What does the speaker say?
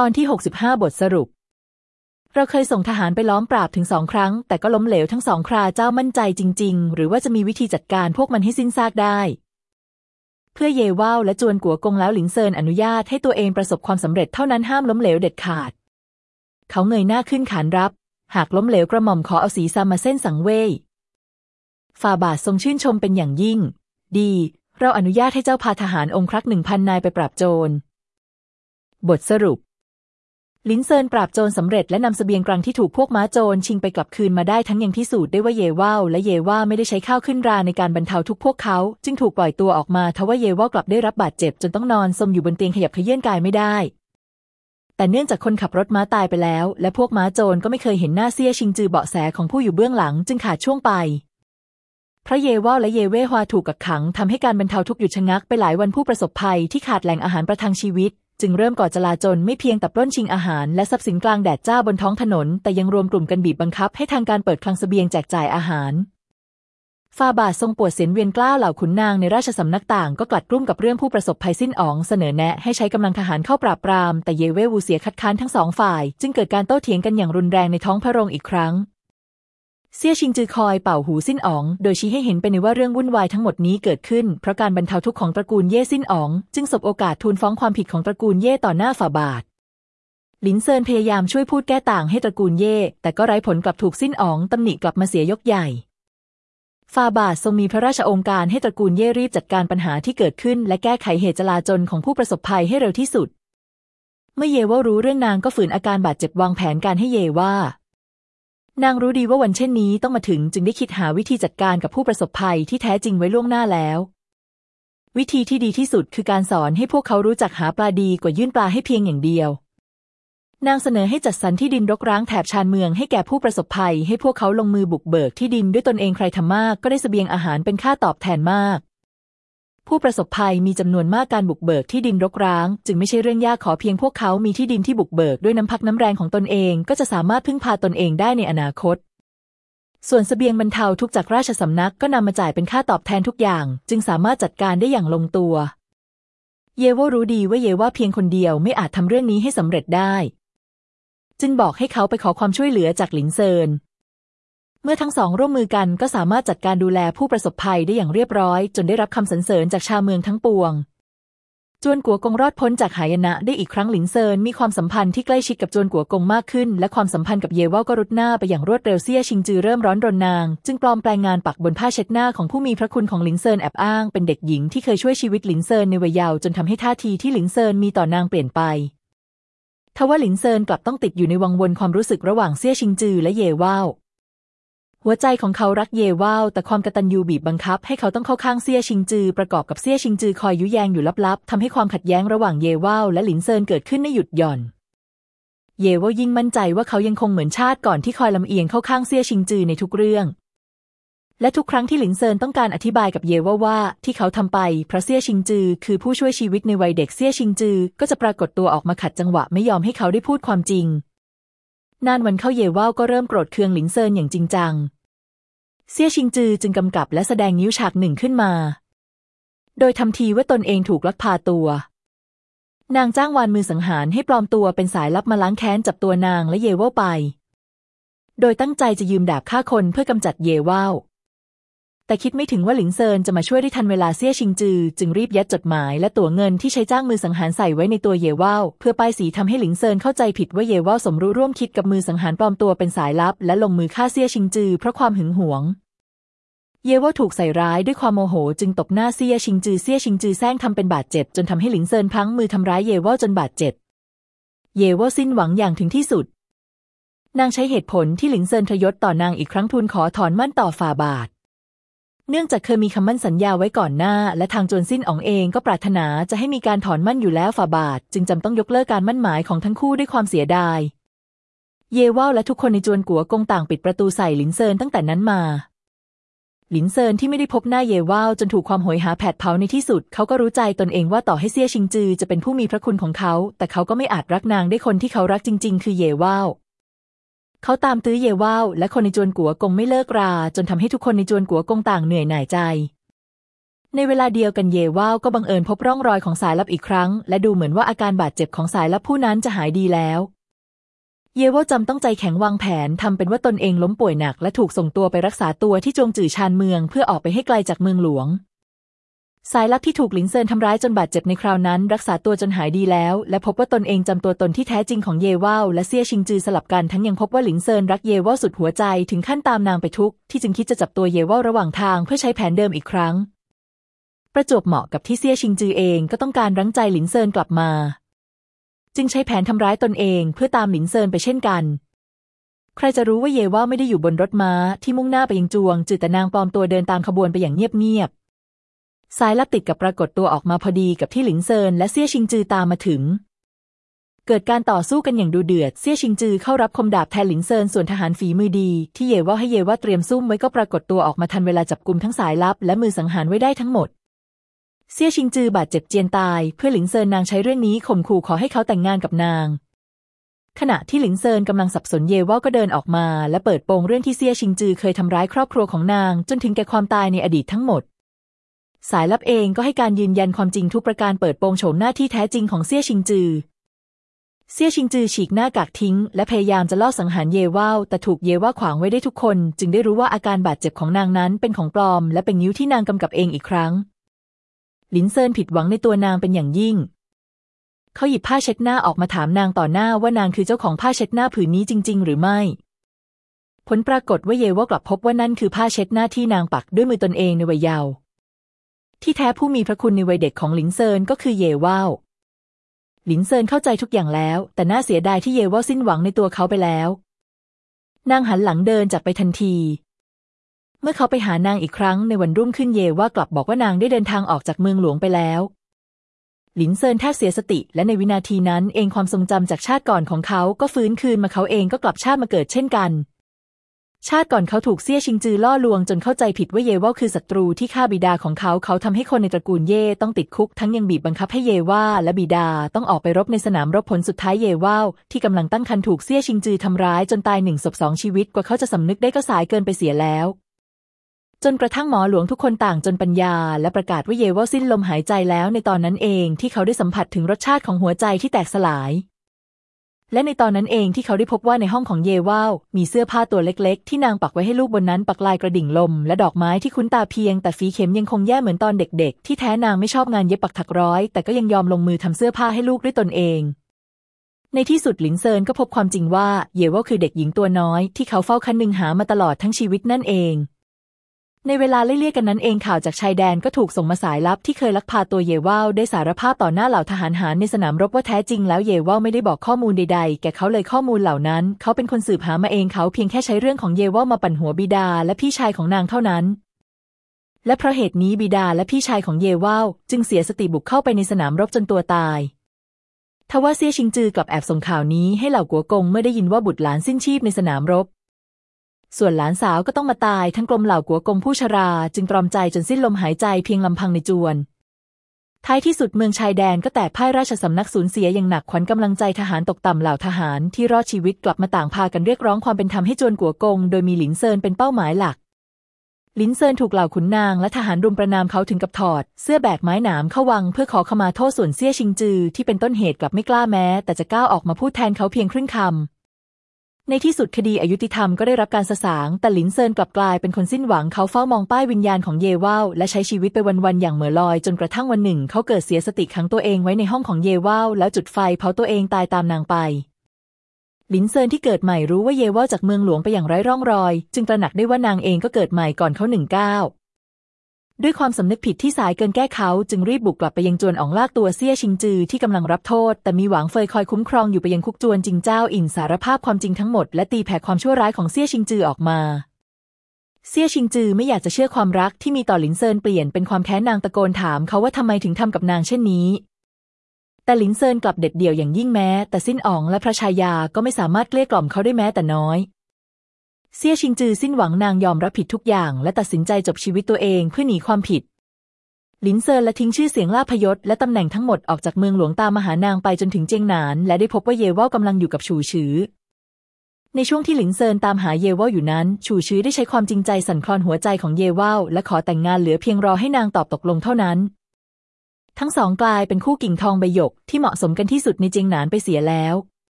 ตอนที่ 65 บทสรุป เราเคยส่งทหารไปล้อมปราบถึงสองครั้ง แต่ก็ล้มเหลวทั้งสองคราเจ้ามั่นใจจริง ๆ หรือว่าจะมีวิธีจัดการพวกมันให้สิ้นซากได้ เพื่อเยว่าวและจวนกัวกงแล้วหลิงเซินอนุญาตให้ตัวเองประสบความสำเร็จเท่านั้นห้ามล้มเหลวเด็ดขาด เขาเงยหน้าขึ้นขานรับ หากล้มเหลวกระหม่อมขอเอาสีซามาเส้นสังเวยฝ่าบาททรงชื่นชมเป็นอย่างยิ่ง ดี เราอนุญาตให้เจ้าพาทหารองครักษ์หนึ่งพันนายไปปราบโจร บทสรุป ลินเซินปราบโจรสำเร็จและนำสเสบียงกลางที่ถูกพวกม้าโจรชิงไปกลับคืนมาได้ทั้งยังพิสูจน์ได้ว่าเยว่าวและเยว่าไม่ได้ใช้ข้าวขึ้นราในการบรรเทาทุกพวกเขา จึงถูกปล่อยตัวออกมาทว่าเยว่ากลับได้รับบาดเจ็บจนต้องนอนสมอยู่บนเตียงขยับเขยื่อนกายไม่ได้ แต่เนื่องจากคนขับรถม้าตายไปแล้ว และพวกม้าโจรก็ไม่เคยเห็นหน้าเซียชิงจือเบาะแสของผู้อยู่เบื้องหลัง จึงขาดช่วงไปพระเยว่าวและเยเวฮวาถูกกักขังทำให้การบรรเทาทุกข์หยุดชะงักไปหลายวันผู้ประสบภัยที่ขาดแหล่งอาหารประทังชีวิต จึงเริ่มก่อจลาจลไม่เพียงแต่ปล้นชิงอาหารและทรัพย์สินกลางแดดจ้าบนท้องถนน แต่ยังรวมกลุ่มกันบีบบังคับให้ทางการเปิดคลังสเสบียงแจกจ่ายอาหารฟาบาททรงปวดเสียนเวียนกล้าวเหล่าขุนนางในราชสำนักต่างก็กลัดกลุ้มกับเรื่องผู้ประสบภัยสิ้นอ๋องเสนอแนะให้ใช้กำลังทหารเข้าปราบปราม แต่เยเววูเสียคัดค้านทั้งสองฝ่าย จึงเกิดการโต้เถียงกันอย่างรุนแรงในท้องพระโรงอีกครั้ง เซี่ยชิงจือคอยเป่าหูสิ้นอ๋อง โดยชี้ให้เห็นไปในว่าเรื่องวุ่นวายทั้งหมดนี้เกิดขึ้น เพราะการบรรเทาทุกข์ของตระกูลเย่สิ้นอ๋อง จึงสบโอกาสทูลฟ้องความผิดของตระกูลเย่ต่อหน้าฝ่าบาทหลินเซินพยายามช่วยพูดแก้ต่างให้ตระกูลเย่แต่ก็ไร้ผลกลับถูกสิ้นอ๋องตำหนิกลับมาเสียยกใหญ่ฟาบาททรงมีพระราชองค์การให้ตระกูลเย่รีบจัดการปัญหาที่เกิดขึ้น และแก้ไขเหตุจลาจลของผู้ประสบภัยให้เร็วที่สุด เมื่อเยว่ารู้เรื่องนางก็ฝืนอาการบาดเจ็บวางแผนการให้เยว่า นางรู้ดีว่าวันเช่นนี้ต้องมาถึงจึงได้คิดหาวิธีจัดการกับผู้ประสบภัยที่แท้จริงไว้ล่วงหน้าแล้ว วิธีที่ดีที่สุดคือการสอนให้พวกเขารู้จักหาปลาดีกว่ายื่นปลาให้เพียงอย่างเดียวนางเสนอให้จัดสรรที่ดินรกร้างแถบชานเมืองให้แก่ผู้ประสบภัย ให้พวกเขาลงมือบุกเบิกที่ดินด้วยตนเองใครทำมากก็ได้สเสบียงอาหารเป็นค่าตอบแทนมาก ผู้ประสบภัยมีจำนวนมากการบุกเบิกที่ดินรกร้าง จึงไม่ใช่เรื่องยากขอเพียงพวกเขามีที่ดินที่บุกเบิกด้วยน้ำพักน้ำแรงของตนเองก็จะสามารถพึ่งพาตนเองได้ในอนาคต ส่วนสเสบียงบรรเทาทุกจากราชสำนักก็นำมาจ่ายเป็นค่าตอบแทนทุกอย่าง จึงสามารถจัดการได้อย่างลงตัว เยว่ารู้ดีว่าเยว่าเพียงคนเดียวไม่อาจทำเรื่องนี้ให้สำเร็จได้ จึงบอกให้เขาไปขอความช่วยเหลือจากหลินเซิน เมื่อทั้งสองร่วมมือกันก็สามารถจัดการดูแลผู้ประสบภัยได้อย่างเรียบร้อย จนได้รับคำสรรเสริญจากชาวเมืองทั้งปวง จวนกัวกงรอดพ้นจากหายนะได้อีกครั้งหลินเซินมีความสัมพันธ์ที่ใกล้ชิดกับจวนกัวกงมากขึ้น และความสัมพันธ์กับเยว่าก็รุดหน้าไปอย่างรวดเร็วเซี่ยชิงจือเริ่มร้อนรนนาง จึงปลอมแปลงงานปักบนผ้าเช็ดหน้าของผู้มีพระคุณของหลินเซินแอบอ้างเป็นเด็กหญิงที่เคยช่วยชีวิตหลินเซินในวัยเยาว์จนทำให้ท่าทีที่หลินเซินมีต่อนางเปลี่ยนไปทว่าหลินเซินกลับต้องติดอยู่ในวังวนความรู้สึกระหว่างเซี่ยชิงจือและเยว่า หัวใจของเขารักเยว่าแต่ความกตัญญูบีบบังคับ ให้เขาต้องเข้าข้างเซี่ยชิงจือ ประกอบกับเซี่ยชิงจือคอยยุแยงอยู่ลับๆทำให้ความขัดแย้งระหว่างเยว่าและหลินเซินเกิดขึ้นไม่หยุดหย่อน เยว่ายิ่งมั่นใจว่าเขายังคงเหมือนชาติก่อนที่คอยลำเอียงเข้าข้างเซี่ยชิงจือในทุกเรื่อง และทุกครั้งที่หลินเซินต้องการอธิบายกับเยว่าว่าที่เขาทำไปเพราะเซี่ยชิงจือ คือผู้ช่วยชีวิตในวัยเด็กเซี่ยชิงจือ ก็จะปรากฏตัวออกมาขัดจังหวะไม่ยอมให้เขาได้พูดความจริง นานวันเข้าเยว่าก็เริ่มโกรธเคืองหลินเซินอย่างจริงจัง เซี่ยชิงจือจึงกำกับและแสดงงิ้วฉากหนึ่งขึ้นมา โดยทำทีว่าตนเองถูกลักพาตัว นางจ้างวานมือสังหารให้ปลอมตัวเป็นสายลับมาล้างแค้นจับตัวนางและเยว่าไป โดยตั้งใจจะยืมดาบฆ่าคนเพื่อกำจัดเยว่า แต่คิดไม่ถึงว่าหลินเซินจะมาช่วยได้ทันเวลาเซี่ยชิงจือ จึงรีบยัดจดหมายและตั๋วเงินที่ใช้จ้างมือสังหารใส่ไว้ในตัวเยว่าเพื่อป้ายสีทำให้หลินเซินเข้าใจผิดว่าเยว่าสมรู้ร่วมคิดกับมือสังหารปลอมตัวเป็นสายลับ และลงมือฆ่าเซี่ยชิงจือเพราะความหึงหวง เยว่าถูกใส่ร้ายด้วยความโมโหจึงตบหน้าเซี่ยชิงจือเซี่ยชิงจือแสร้งทำเป็นบาดเจ็บจนทำให้หลินเซินพลั้งมือทำร้ายเยว่าจนบาดเจ็บ เยว่าสิ้นหวังอย่างถึงที่สุด นางใช้เหตุผลที่หลินเซินทรยศต่อนางอีกครั้งทูลขอถอนหมั้นต่อฝ่าบาท เนื่องจากเคยมีคำมั่นสัญญาไว้ก่อนหน้า และทางจวนสิ้นอ๋องเองก็ปรารถนาจะให้มีการถอนหมั้นอยู่แล้วฝ่าบาท จึงจำต้องยกเลิกการหมั้นหมายของทั้งคู่ด้วยความเสียดาย เยว่าและทุกคนในจวนกัวกงต่างปิดประตูใส่หลินเซินตั้งแต่นั้นมาหลินเซินที่ไม่ได้พบหน้าเยว่าจนถูกความโหยหาแผดเผาในที่สุด เขาก็รู้ใจตนเองว่าต่อให้เซี่ยชิงจือจะเป็นผู้มีพระคุณของเขา แต่เขาก็ไม่อาจรักนางได้คนที่เขารักจริง ๆ คือเยว่า เขาตามตื้อเยว่าและคนในจวนกัวกงไม่เลิกรา จนทำให้ทุกคนในจวนกัวกงต่างเหนื่อยหน่ายใจ ในเวลาเดียวกันเยว่าก็บังเอิญพบร่องรอยของสายลับอีกครั้ง และดูเหมือนว่าอาการบาดเจ็บของสายลับผู้นั้นจะหายดีแล้ว เยว่าจำต้องใจแข็งวางแผนทำเป็นว่าตนเองล้มป่วยหนัก และถูกส่งตัวไปรักษาตัวที่จวงจื่อชานเมือง เพื่อออกไปให้ไกลจากเมืองหลวง สายลับที่ถูกหลินเซินทำร้ายจนบาดเจ็บในคราวนั้น รักษาตัวจนหายดีแล้ว และพบว่าตนเองจำตัวตนที่แท้จริงของเยว่าและเซี่ยชิงจือสลับกันทั้งยังพบว่าหลินเซินรักเยว่าสุดหัวใจถึงขั้นตามนางไปทุกที่จึงคิดจะจับตัวเยว่าระหว่างทางเพื่อใช้แผนเดิมอีกครั้ง ประจวบเหมาะกับที่เซี่ยชิงจือเองก็ต้องการรั้งใจหลินเซินกลับมา จึงใช้แผนทำร้ายตนเองเพื่อตามหลินเซินไปเช่นกันใครจะรู้ว่าเยว่าไม่ได้อยู่บนรถม้าที่มุ่งหน้าไปยังจวงจื่อแต่นางปลอมตัวเดินตามขบวนไปอย่างเงียบๆ สายลับติดกับปรากฏตัวออกมาพอดีกับที่หลินเซินและเซี่ยชิงจือตามมาถึง เกิดการต่อสู้กันอย่างดุเดือดเซี่ยชิงจือเข้ารับคมดาบแทนหลินเซินส่วนทหารฝีมือดี ที่เยว่าให้เยว่าเตรียมซุ่มไว้ก็ปรากฏตัวออกมาทันเวลาจับกลุ่มทั้งสายลับและมือสังหารไว้ได้ทั้งหมดเซี่ยชิงจือบาดเจ็บเจียนตาย เพื่อหลิงเซินนางใช้เรื่องนี้ข่มขู่ขอให้เขาแต่งงานกับนาง ขณะที่หลิงเซินกำลังสับสนเยว่าก็เดินออกมา และเปิดโปงเรื่องที่เซี่ยชิงจือเคยทำร้ายครอบครัวของนาง จนถึงแก่ความตายในอดีตทั้งหมด สายลับเองก็ให้การยืนยันความจริงทุกประการเปิดโปงโฉมหน้าที่แท้จริงของเซี่ยชิงจือ เซี่ยชิงจือฉีกหน้ากากทิ้ง และพยายามจะล่อสังหารเยว่าแต่ถูกเยว่าขวางไว้ได้ทุกคน จึงได้รู้ว่าอาการบาดเจ็บของนางนั้นเป็นของปลอม และเป็นนิ้วที่นางกำกับเองอีกครั้ง ลินเซินผิดหวังในตัวนางเป็นอย่างยิ่ง เขาหยิบผ้าเช็ดหน้าออกมาถามนางต่อหน้าว่านางคือเจ้าของผ้าเช็ดหน้าผืนนี้จริง ๆ หรือไม่ผลปรากฏว่าเยว่ากลับพบว่านั่นคือผ้าเช็ดหน้าที่นางปักด้วยมือตนเองในวัยเยาว์ ที่แท้ผู้มีพระคุณในวัยเด็กของหลินเซินก็คือเยว่าวหลินเซินเข้าใจทุกอย่างแล้ว แต่น่าเสียดายที่เยว่าสิ้นหวังในตัวเขาไปแล้ว นางหันหลังเดินจากไปทันที เมื่อเขาไปหานางอีกครั้งในวันรุ่งขึ้นเยว่ากลับบอกว่านางได้เดินทางออกจากเมืองหลวงไปแล้ว หลินเซินแทบเสียสติ และในวินาทีนั้นเองความทรงจำจากชาติก่อนของเขาก็ฟื้นคืนมาเขาเองก็กลับชาติมาเกิดเช่นกัน ชาติก่อนเขาถูกเซี่ยชิงจือล่อลวงจนเข้าใจผิดว่าเยว่าคือศัตรูที่ฆ่าบิดาของเขา เขาทำให้คนในตระกูลเย่ต้องติดคุกทั้งยังบีบบังคับให้เยว่าและบิดาต้องออกไปรบในสนามรบผลสุดท้ายเยว่าที่กำลังตั้งครรภ์ถูกเซี่ยชิงจือทำร้ายจนตายหนึ่งศพสองชีวิตกว่าเขาจะสำนึกได้ก็สายเกินไปเสียแล้ว จนกระทั่งหมอหลวงทุกคนต่างจนปัญญา และประกาศว่าเยว่าสิ้นลมหายใจแล้วในตอนนั้นเองที่เขาได้สัมผัสถึงรสชาติของหัวใจที่แตกสลาย และในตอนนั้นเองที่เขาได้พบว่าในห้องของเยว่าวมีเสื้อผ้าตัวเล็กๆ ที่นางปักไว้ให้ลูกบนนั้นปักลายกระดิ่งลม และดอกไม้ที่คุ้นตาเพียง แต่ฝีเข็มยังคงแย่เหมือนตอนเด็กๆ ที่แท้นางไม่ชอบงานเย็บปักถักร้อย แต่ก็ยังยอมลงมือทำเสื้อผ้าให้ลูกด้วยตนเอง ในที่สุดหลินเซินก็พบความจริงว่าเยว่าคือเด็กหญิงตัวน้อยที่เขาเฝ้าคันนึงหามาตลอดทั้งชีวิตนั่นเอง ในเวลาเลี่ยกันนั้นเองข่าวจากชายแดนก็ถูกส่งมาสายลับที่เคยลักพาตัวเยว่าวได้สารภาพต่อหน้าเหล่าทหารหารในสนามรบว่าแท้จริงแล้วเยว่าวไม่ได้บอกข้อมูลใดๆ แก่เขาเลยข้อมูลเหล่านั้น เขาเป็นคนสืบหามาเองเขาเพียงแค่ใช้เรื่องของเยว่าวมาปั่นหัวบิดาและพี่ชายของนางเท่านั้น และเพราะเหตุนี้บิดาและพี่ชายของเยว่าวจึงเสียสติบุกเข้าไปในสนามรบจนตัวตายทว่าเซียชิงจือกลับแอบส่งข่าวนี้ให้เหล่ากัวกงเมื่อได้ยินว่าบุตรหลานสิ้นชีพในสนามรบ ส่วนหลานสาวก็ต้องมาตายทั้งกลมเหล่ากัวกงผู้ชรา จึงตรอมใจจนสิ้นลมหายใจเพียงลำพังในจวน ท้ายที่สุดเมืองชายแดนก็แตกพ่ายราชสำนักสูญเสียอย่างหนักขวัญกำลังใจทหารตกต่ำเหล่าทหารที่รอดชีวิตกลับมาต่างพากันเรียกร้องความเป็นธรรมให้จวนกัวกง โดยมีหลินเซินเป็นเป้าหมายหลัก หลินเซินถูกเหล่าขุนนางและทหารรุมประนามเขาถึงกับถอด เสื้อแบกไม้หนามเข้าวังเพื่อขอขมาโทษส่วนเซี่ยชิงจือที่เป็นต้นเหตุกลับไม่กล้าแม้ แต่จะก้าวออกมาพูดแทนเขาเพียงครึ่งคำ ในที่สุดคดีอยุติธรรมก็ได้รับการสะสาง แต่หลินเซินกลับกลายเป็นคนสิ้นหวังเขาเฝ้ามองป้ายวิญญาณของเยว่าและใช้ชีวิตไปวันๆอย่างเหม่อลอย จนกระทั่งวันหนึ่ง เขาเกิดเสียสติขังตัวเองไว้ในห้องของเยว่าแล้วจุดไฟเผาตัวเองตายตามนางไปหลินเซินที่เกิดใหม่รู้ว่าเยว่าจากเมืองหลวงไปอย่างไร้ร่องรอย จึงตระหนักได้ว่านางเองก็เกิดใหม่ก่อนเขาหนึ่งก้าว ด้วยความสำนึกผิดที่สายเกินแก้เขาจึงรีบบุกกลับไปยังจวนอ๋องลากตัวเซี่ยชิงจือที่กำลังรับโทษ แต่มีหวังเฟยคอยคุ้มครองอยู่ไปยังคุกจวนจิงเจ้าอิ่นสารภาพความจริงทั้งหมดและตีแผ่ความชั่วร้ายของเซี่ยชิงจือออกมา เซี่ยชิงจือไม่อยากจะเชื่อความรักที่มีต่อหลินเซินเปลี่ยนเป็นความแค้นนางตะโกนถามเขาว่าทำไมถึงทำกับนางเช่นนี้ แต่หลินเซินกลับเด็ดเดี่ยวอย่างยิ่งแม้ แต่สิ้นอ๋องและพระชายาก็ไม่สามารถเกลี้ยกล่อมเขาได้แม้แต่น้อย เซี่ยชิงจือสิ้นหวังนางยอมรับผิดทุกอย่าง และตัดสินใจจบชีวิตตัวเองเพื่อหนีความผิดหลินเซินละทิ้งชื่อเสียงลาภยศและตำแหน่งทั้งหมดออกจากเมืองหลวงตามหานางไปจนถึงเจียงหนาน และได้พบว่าเยว่ากำลังอยู่กับฉูฉือ ในช่วงที่หลิงเซินตามหาเยว่าอยู่นั้นฉูชื้อได้ใช้ความจริงใจสั่นคลอนหัวใจของเยว่าและขอแต่งงานเหลือเพียงรอให้นางตอบตกลงเท่านั้น ทั้งสองกลายเป็นคู่กิ่งทองใบหยกที่เหมาะสมกันที่สุดในเจียงหนานไปเสียแล้ว